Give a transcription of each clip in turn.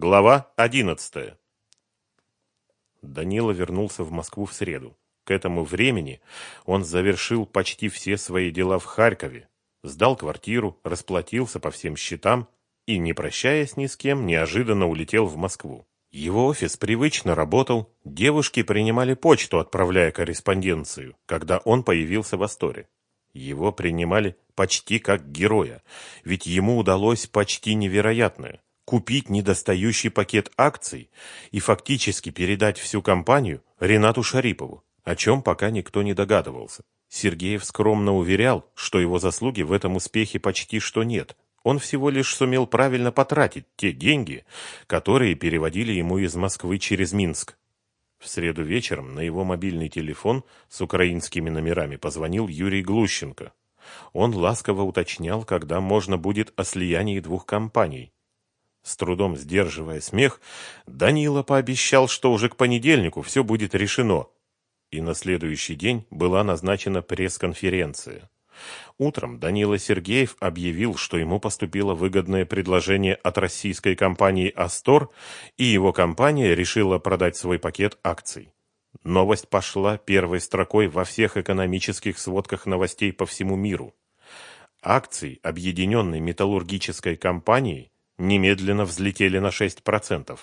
Глава 11. Данила вернулся в Москву в среду. К этому времени он завершил почти все свои дела в Харькове, сдал квартиру, расплатился по всем счетам и, не прощаясь ни с кем, неожиданно улетел в Москву. Его офис привычно работал, девушки принимали почту, отправляя корреспонденцию, когда он появился в Асторе. Его принимали почти как героя, ведь ему удалось почти невероятное купить недостающий пакет акций и фактически передать всю компанию Ренату Шарипову, о чем пока никто не догадывался. Сергеев скромно уверял, что его заслуги в этом успехе почти что нет. Он всего лишь сумел правильно потратить те деньги, которые переводили ему из Москвы через Минск. В среду вечером на его мобильный телефон с украинскими номерами позвонил Юрий Глущенко. Он ласково уточнял, когда можно будет о слиянии двух компаний. С трудом сдерживая смех, Данила пообещал, что уже к понедельнику все будет решено. И на следующий день была назначена пресс-конференция. Утром Данила Сергеев объявил, что ему поступило выгодное предложение от российской компании «Астор», и его компания решила продать свой пакет акций. Новость пошла первой строкой во всех экономических сводках новостей по всему миру. Акции объединенной металлургической компании немедленно взлетели на 6%.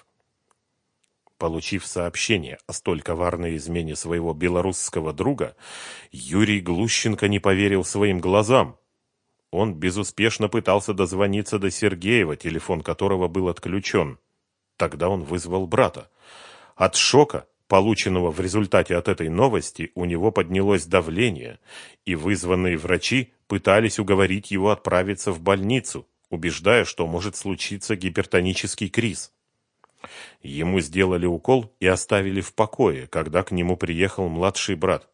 Получив сообщение о столь коварной измене своего белорусского друга, Юрий Глущенко не поверил своим глазам. Он безуспешно пытался дозвониться до Сергеева, телефон которого был отключен. Тогда он вызвал брата. От шока, полученного в результате от этой новости, у него поднялось давление, и вызванные врачи пытались уговорить его отправиться в больницу убеждая, что может случиться гипертонический криз. Ему сделали укол и оставили в покое, когда к нему приехал младший брат.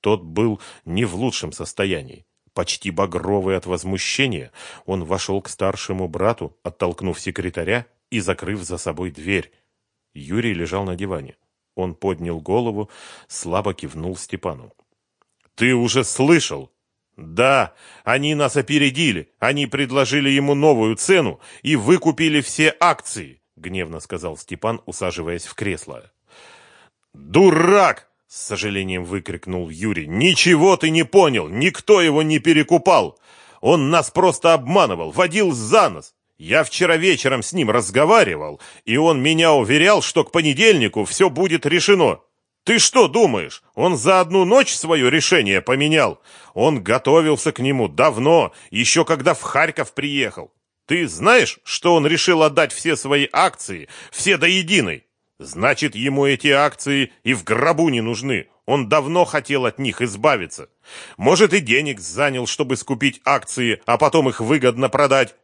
Тот был не в лучшем состоянии. Почти багровый от возмущения, он вошел к старшему брату, оттолкнув секретаря и закрыв за собой дверь. Юрий лежал на диване. Он поднял голову, слабо кивнул Степану. «Ты уже слышал?» Да, они нас опередили. Они предложили ему новую цену и выкупили все акции, гневно сказал Степан, усаживаясь в кресло. Дурак, с сожалением выкрикнул Юрий. Ничего ты не понял, никто его не перекупал. Он нас просто обманывал, водил за нос. Я вчера вечером с ним разговаривал, и он меня уверял, что к понедельнику все будет решено. Ты что думаешь, он за одну ночь свое решение поменял? Он готовился к нему давно, еще когда в Харьков приехал. Ты знаешь, что он решил отдать все свои акции, все до единой? Значит, ему эти акции и в гробу не нужны. Он давно хотел от них избавиться. Может, и денег занял, чтобы скупить акции, а потом их выгодно продать.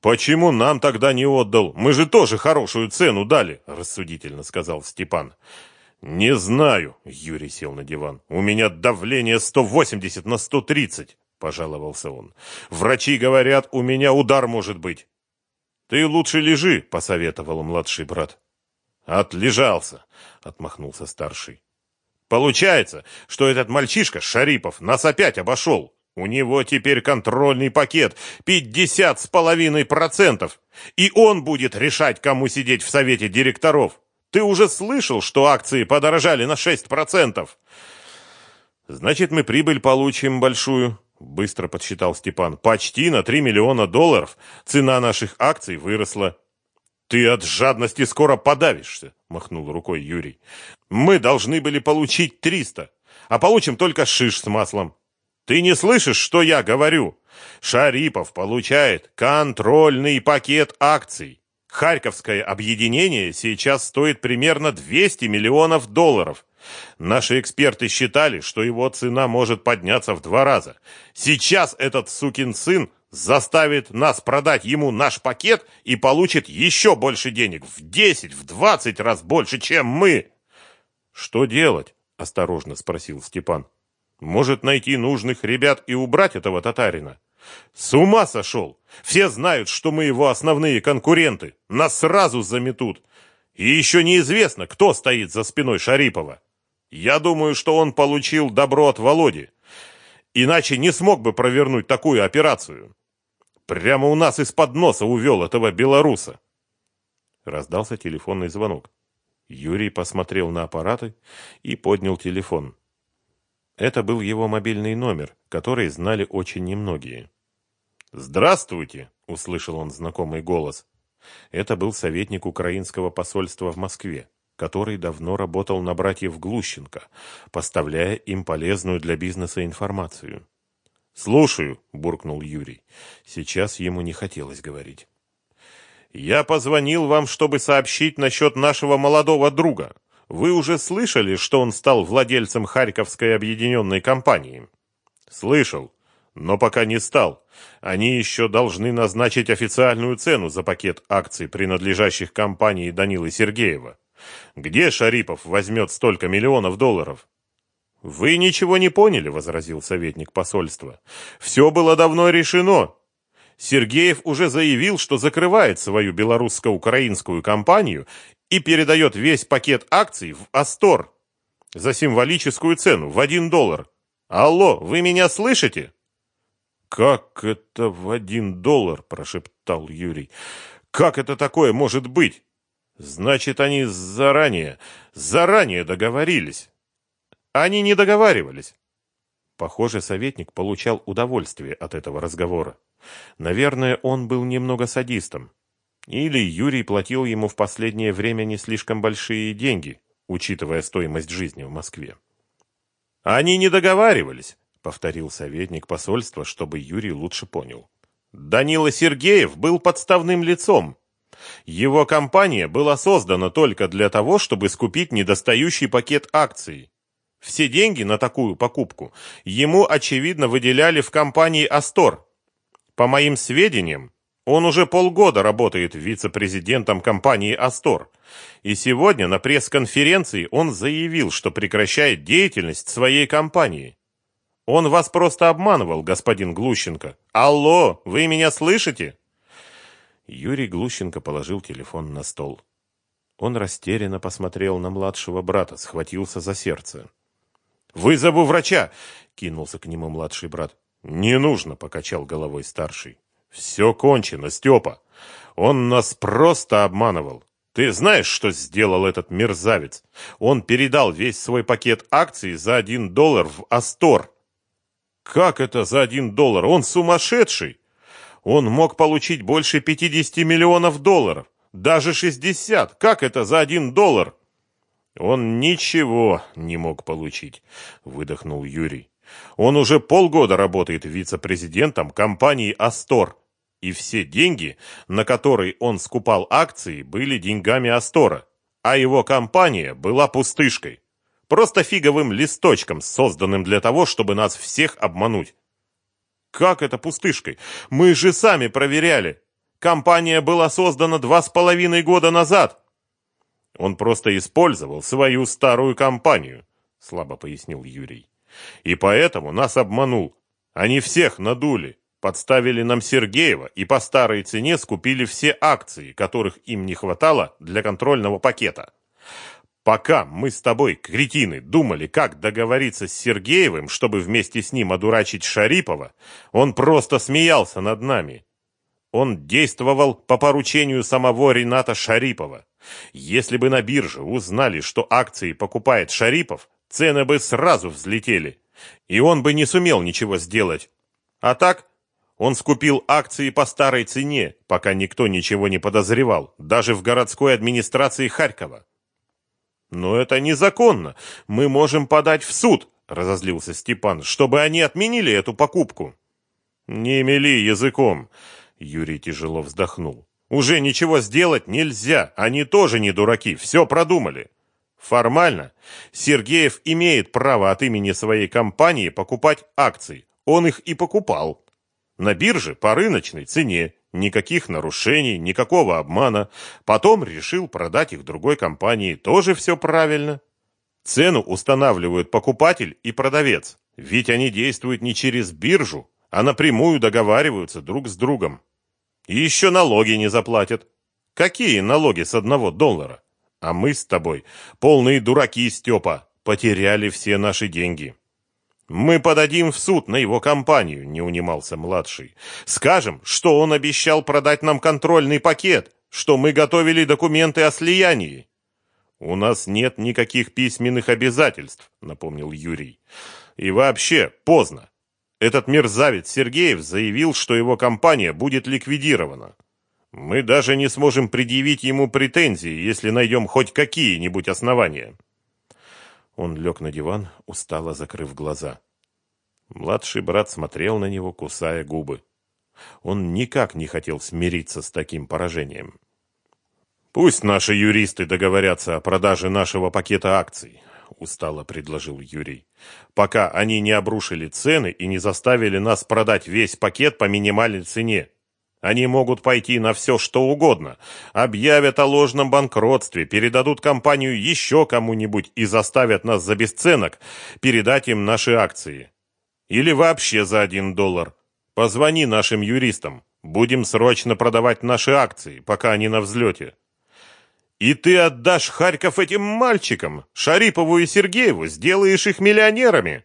Почему нам тогда не отдал? Мы же тоже хорошую цену дали, рассудительно сказал Степан. «Не знаю», — Юрий сел на диван. «У меня давление 180 на 130», — пожаловался он. «Врачи говорят, у меня удар может быть». «Ты лучше лежи», — посоветовал младший брат. «Отлежался», — отмахнулся старший. «Получается, что этот мальчишка, Шарипов, нас опять обошел. У него теперь контрольный пакет пятьдесят с половиной процентов, и он будет решать, кому сидеть в совете директоров». Ты уже слышал, что акции подорожали на 6%. Значит, мы прибыль получим большую, быстро подсчитал Степан. Почти на 3 миллиона долларов цена наших акций выросла. Ты от жадности скоро подавишься, махнул рукой Юрий. Мы должны были получить 300, а получим только шиш с маслом. Ты не слышишь, что я говорю? Шарипов получает контрольный пакет акций. Харьковское объединение сейчас стоит примерно 200 миллионов долларов. Наши эксперты считали, что его цена может подняться в два раза. Сейчас этот сукин сын заставит нас продать ему наш пакет и получит еще больше денег, в 10, в 20 раз больше, чем мы. Что делать? осторожно спросил Степан. Может найти нужных ребят и убрать этого татарина? С ума сошел! Все знают, что мы его основные конкуренты. Нас сразу заметут. И еще неизвестно, кто стоит за спиной Шарипова. Я думаю, что он получил добро от Володи. Иначе не смог бы провернуть такую операцию. Прямо у нас из-под носа увел этого белоруса. Раздался телефонный звонок. Юрий посмотрел на аппараты и поднял телефон. Это был его мобильный номер, который знали очень немногие. «Здравствуйте!» — услышал он знакомый голос. Это был советник украинского посольства в Москве, который давно работал на братьев Глущенко, поставляя им полезную для бизнеса информацию. «Слушаю», — буркнул Юрий. Сейчас ему не хотелось говорить. «Я позвонил вам, чтобы сообщить насчет нашего молодого друга. Вы уже слышали, что он стал владельцем Харьковской объединенной компании? Слышал, но пока не стал. Они еще должны назначить официальную цену за пакет акций, принадлежащих компании Данилы Сергеева. Где Шарипов возьмет столько миллионов долларов? Вы ничего не поняли, возразил советник посольства. Все было давно решено. Сергеев уже заявил, что закрывает свою белорусско-украинскую компанию и передает весь пакет акций в Астор за символическую цену в один доллар. Алло, вы меня слышите? Как это в один доллар, прошептал Юрий. Как это такое может быть? Значит, они заранее, заранее договорились. Они не договаривались. Похоже, советник получал удовольствие от этого разговора. Наверное, он был немного садистом. Или Юрий платил ему в последнее время не слишком большие деньги, учитывая стоимость жизни в Москве. «Они не договаривались», — повторил советник посольства, чтобы Юрий лучше понял. «Данила Сергеев был подставным лицом. Его компания была создана только для того, чтобы скупить недостающий пакет акций. Все деньги на такую покупку ему, очевидно, выделяли в компании «Астор». По моим сведениям, он уже полгода работает вице-президентом компании «Астор». И сегодня на пресс-конференции он заявил, что прекращает деятельность своей компании. Он вас просто обманывал, господин Глущенко. Алло, вы меня слышите? Юрий Глущенко положил телефон на стол. Он растерянно посмотрел на младшего брата, схватился за сердце. «Вызову врача!» — кинулся к нему младший брат. «Не нужно!» — покачал головой старший. Все кончено, Степа. Он нас просто обманывал. Ты знаешь, что сделал этот мерзавец? Он передал весь свой пакет акций за один доллар в Астор. Как это за один доллар? Он сумасшедший. Он мог получить больше 50 миллионов долларов. Даже 60. Как это за один доллар? Он ничего не мог получить, выдохнул Юрий. Он уже полгода работает вице-президентом компании «Астор». И все деньги, на которые он скупал акции, были деньгами Астора, а его компания была пустышкой. Просто фиговым листочком, созданным для того, чтобы нас всех обмануть. Как это пустышкой? Мы же сами проверяли. Компания была создана два с половиной года назад. Он просто использовал свою старую компанию, слабо пояснил Юрий. И поэтому нас обманул. Они всех надули, подставили нам Сергеева и по старой цене скупили все акции, которых им не хватало для контрольного пакета. Пока мы с тобой, кретины, думали, как договориться с Сергеевым, чтобы вместе с ним одурачить Шарипова, он просто смеялся над нами. Он действовал по поручению самого Рената Шарипова. Если бы на бирже узнали, что акции покупает Шарипов, цены бы сразу взлетели, и он бы не сумел ничего сделать. А так, он скупил акции по старой цене, пока никто ничего не подозревал, даже в городской администрации Харькова. Но это незаконно. Мы можем подать в суд, разозлился Степан, чтобы они отменили эту покупку. Не мели языком, Юрий тяжело вздохнул. Уже ничего сделать нельзя, они тоже не дураки, все продумали. Формально Сергеев имеет право от имени своей компании покупать акции. Он их и покупал. На бирже по рыночной цене. Никаких нарушений, никакого обмана. Потом решил продать их другой компании. Тоже все правильно. Цену устанавливают покупатель и продавец. Ведь они действуют не через биржу, а напрямую договариваются друг с другом. И еще налоги не заплатят. Какие налоги с одного доллара? А мы с тобой, полные дураки, Степа, потеряли все наши деньги. Мы подадим в суд на его компанию, не унимался младший. Скажем, что он обещал продать нам контрольный пакет, что мы готовили документы о слиянии. У нас нет никаких письменных обязательств, напомнил Юрий. И вообще, поздно. Этот мерзавец Сергеев заявил, что его компания будет ликвидирована. Мы даже не сможем предъявить ему претензии, если найдем хоть какие-нибудь основания. Он лег на диван, устало закрыв глаза. Младший брат смотрел на него, кусая губы. Он никак не хотел смириться с таким поражением. «Пусть наши юристы договорятся о продаже нашего пакета акций», — устало предложил Юрий. «Пока они не обрушили цены и не заставили нас продать весь пакет по минимальной цене. Они могут пойти на все, что угодно, объявят о ложном банкротстве, передадут компанию еще кому-нибудь и заставят нас за бесценок передать им наши акции. Или вообще за один доллар. Позвони нашим юристам. Будем срочно продавать наши акции, пока они на взлете. И ты отдашь Харьков этим мальчикам, Шарипову и Сергееву, сделаешь их миллионерами.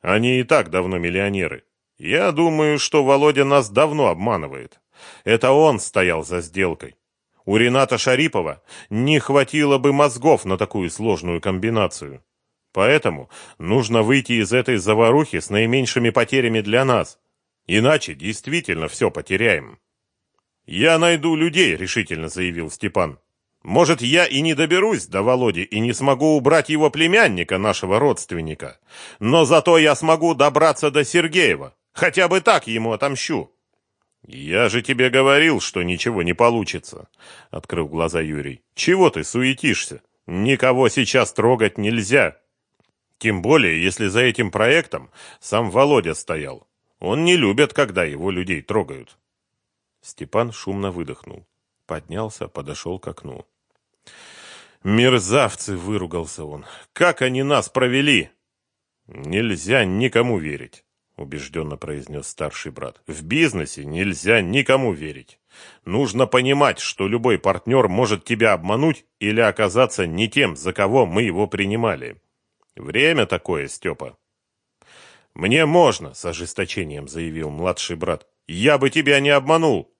Они и так давно миллионеры. Я думаю, что Володя нас давно обманывает. Это он стоял за сделкой. У Рената Шарипова не хватило бы мозгов на такую сложную комбинацию. Поэтому нужно выйти из этой заварухи с наименьшими потерями для нас. Иначе действительно все потеряем. «Я найду людей», — решительно заявил Степан. «Может, я и не доберусь до Володи и не смогу убрать его племянника, нашего родственника. Но зато я смогу добраться до Сергеева. Хотя бы так ему отомщу». «Я же тебе говорил, что ничего не получится», — открыл глаза Юрий. «Чего ты суетишься? Никого сейчас трогать нельзя. Тем более, если за этим проектом сам Володя стоял. Он не любит, когда его людей трогают. Степан шумно выдохнул, поднялся, подошел к окну. Мерзавцы, выругался он. Как они нас провели? Нельзя никому верить, убежденно произнес старший брат. В бизнесе нельзя никому верить. Нужно понимать, что любой партнер может тебя обмануть или оказаться не тем, за кого мы его принимали. Время такое, Степа. «Мне можно», — с ожесточением заявил младший брат. «Я бы тебя не обманул».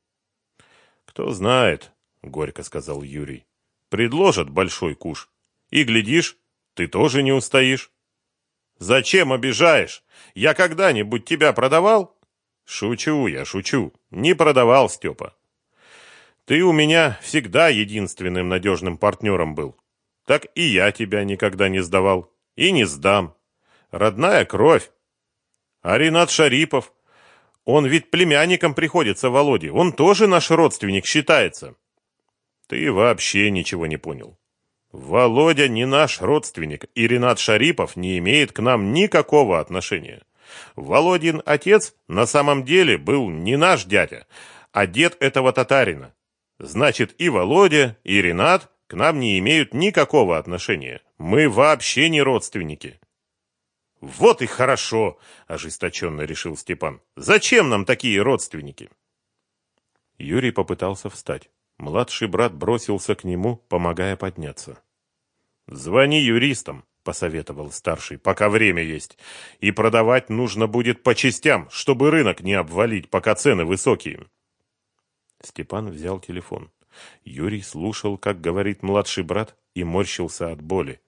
«Кто знает», — горько сказал Юрий. «Предложат большой куш. И, глядишь, ты тоже не устоишь». «Зачем обижаешь? Я когда-нибудь тебя продавал?» «Шучу я, шучу. Не продавал, Степа. Ты у меня всегда единственным надежным партнером был. Так и я тебя никогда не сдавал. И не сдам. Родная кровь. А Ренат Шарипов? Он ведь племянником приходится Володе. Он тоже наш родственник считается. Ты вообще ничего не понял. Володя не наш родственник, и Ренат Шарипов не имеет к нам никакого отношения. Володин отец на самом деле был не наш дядя, а дед этого татарина. Значит, и Володя, и Ренат к нам не имеют никакого отношения. Мы вообще не родственники. «Вот и хорошо!» – ожесточенно решил Степан. «Зачем нам такие родственники?» Юрий попытался встать. Младший брат бросился к нему, помогая подняться. «Звони юристам», – посоветовал старший, – «пока время есть. И продавать нужно будет по частям, чтобы рынок не обвалить, пока цены высокие». Степан взял телефон. Юрий слушал, как говорит младший брат, и морщился от боли.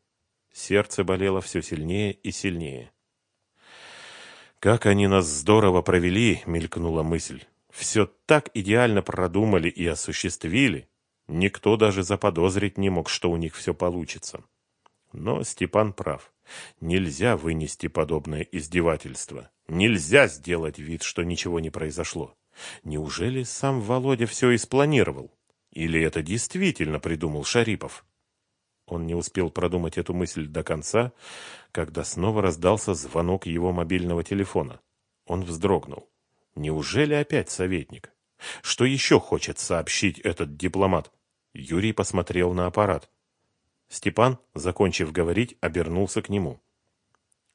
Сердце болело все сильнее и сильнее. «Как они нас здорово провели!» — мелькнула мысль. «Все так идеально продумали и осуществили. Никто даже заподозрить не мог, что у них все получится». Но Степан прав. Нельзя вынести подобное издевательство. Нельзя сделать вид, что ничего не произошло. Неужели сам Володя все и спланировал? Или это действительно придумал Шарипов? Он не успел продумать эту мысль до конца, когда снова раздался звонок его мобильного телефона. Он вздрогнул. Неужели опять советник? Что еще хочет сообщить этот дипломат? Юрий посмотрел на аппарат. Степан, закончив говорить, обернулся к нему.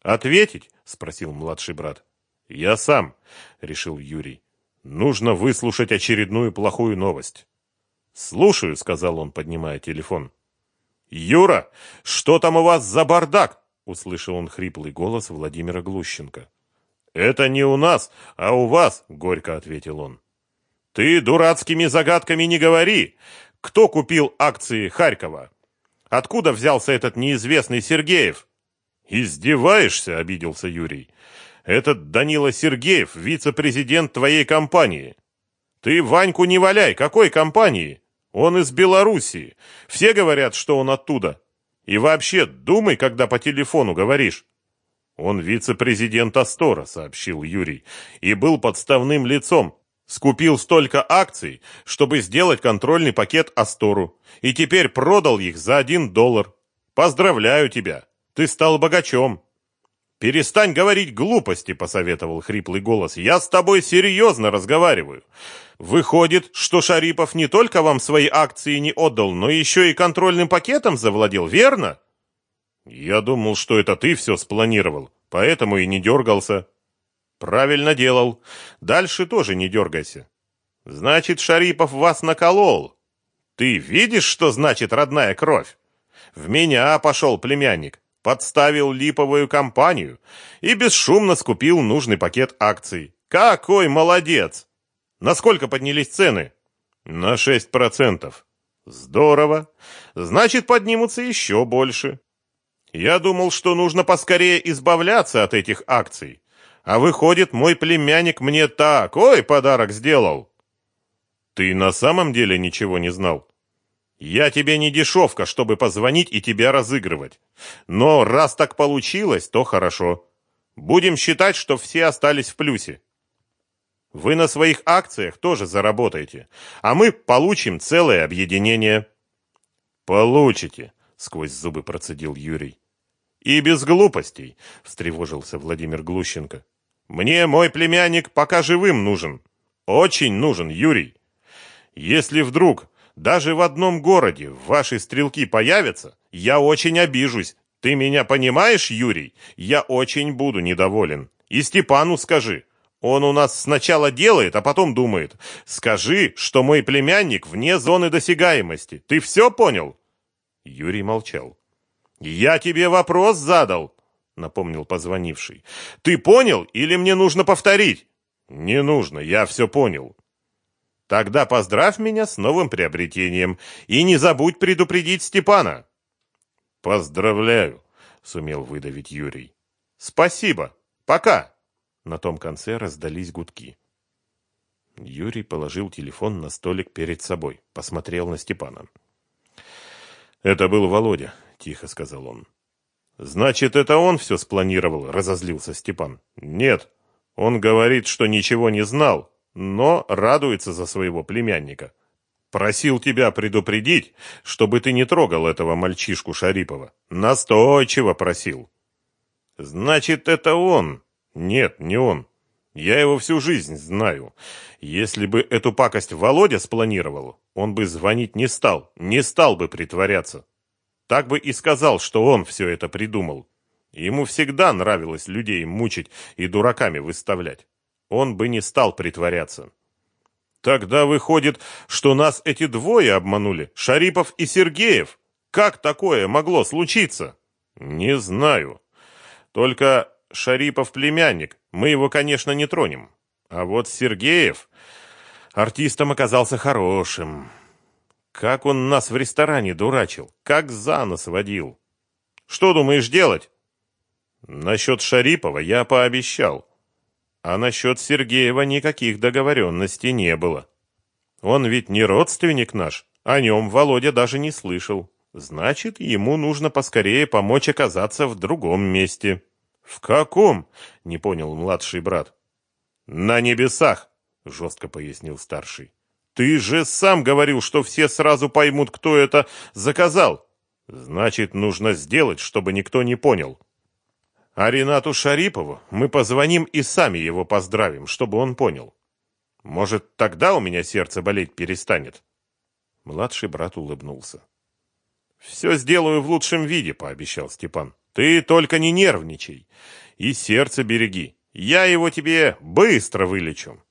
«Ответить?» — спросил младший брат. «Я сам», — решил Юрий. «Нужно выслушать очередную плохую новость». «Слушаю», — сказал он, поднимая телефон. «Юра, что там у вас за бардак?» — услышал он хриплый голос Владимира Глущенко. «Это не у нас, а у вас», — горько ответил он. Ты дурацкими загадками не говори. Кто купил акции Харькова? Откуда взялся этот неизвестный Сергеев? Издеваешься, обиделся Юрий. Этот Данила Сергеев, вице-президент твоей компании. Ты Ваньку не валяй, какой компании? Он из Белоруссии. Все говорят, что он оттуда. И вообще, думай, когда по телефону говоришь. Он вице-президент Астора, сообщил Юрий, и был подставным лицом. Скупил столько акций, чтобы сделать контрольный пакет Астору, и теперь продал их за один доллар. Поздравляю тебя, ты стал богачом. Перестань говорить глупости, посоветовал хриплый голос. Я с тобой серьезно разговариваю. Выходит, что Шарипов не только вам свои акции не отдал, но еще и контрольным пакетом завладел, верно? Я думал, что это ты все спланировал, поэтому и не дергался. Правильно делал. Дальше тоже не дергайся. Значит, Шарипов вас наколол. Ты видишь, что значит родная кровь? В меня пошел племянник, подставил липовую компанию и бесшумно скупил нужный пакет акций. Какой молодец! Насколько поднялись цены? На 6%. Здорово. Значит, поднимутся еще больше. Я думал, что нужно поскорее избавляться от этих акций. А выходит, мой племянник мне такой подарок сделал. Ты на самом деле ничего не знал? Я тебе не дешевка, чтобы позвонить и тебя разыгрывать. Но раз так получилось, то хорошо. Будем считать, что все остались в плюсе. Вы на своих акциях тоже заработаете, а мы получим целое объединение. Получите, сквозь зубы процедил Юрий. И без глупостей, встревожился Владимир Глущенко. Мне мой племянник пока живым нужен. Очень нужен, Юрий. Если вдруг даже в одном городе ваши стрелки появятся, я очень обижусь. Ты меня понимаешь, Юрий? Я очень буду недоволен. И Степану скажи. Он у нас сначала делает, а потом думает. Скажи, что мой племянник вне зоны досягаемости. Ты все понял? Юрий молчал. Я тебе вопрос задал напомнил позвонивший. Ты понял или мне нужно повторить? Не нужно, я все понял. Тогда поздравь меня с новым приобретением и не забудь предупредить Степана. Поздравляю, сумел выдавить Юрий. Спасибо. Пока. На том конце раздались гудки. Юрий положил телефон на столик перед собой, посмотрел на Степана. Это был Володя, тихо сказал он. Значит, это он все спланировал, разозлился Степан. Нет, он говорит, что ничего не знал, но радуется за своего племянника. Просил тебя предупредить, чтобы ты не трогал этого мальчишку Шарипова. Настойчиво просил. Значит, это он. Нет, не он. Я его всю жизнь знаю. Если бы эту пакость Володя спланировал, он бы звонить не стал, не стал бы притворяться. Так бы и сказал, что он все это придумал. Ему всегда нравилось людей мучить и дураками выставлять. Он бы не стал притворяться. Тогда выходит, что нас эти двое обманули, Шарипов и Сергеев. Как такое могло случиться? Не знаю. Только Шарипов племянник, мы его, конечно, не тронем. А вот Сергеев артистом оказался хорошим. Как он нас в ресторане дурачил, как за нос водил. Что думаешь делать? Насчет Шарипова я пообещал. А насчет Сергеева никаких договоренностей не было. Он ведь не родственник наш, о нем Володя даже не слышал. Значит, ему нужно поскорее помочь оказаться в другом месте. В каком? Не понял младший брат. На небесах, жестко пояснил старший. Ты же сам говорил, что все сразу поймут, кто это заказал. Значит, нужно сделать, чтобы никто не понял. А Ренату Шарипову мы позвоним и сами его поздравим, чтобы он понял. Может, тогда у меня сердце болеть перестанет. Младший брат улыбнулся. Все сделаю в лучшем виде, пообещал Степан. Ты только не нервничай и сердце береги. Я его тебе быстро вылечу.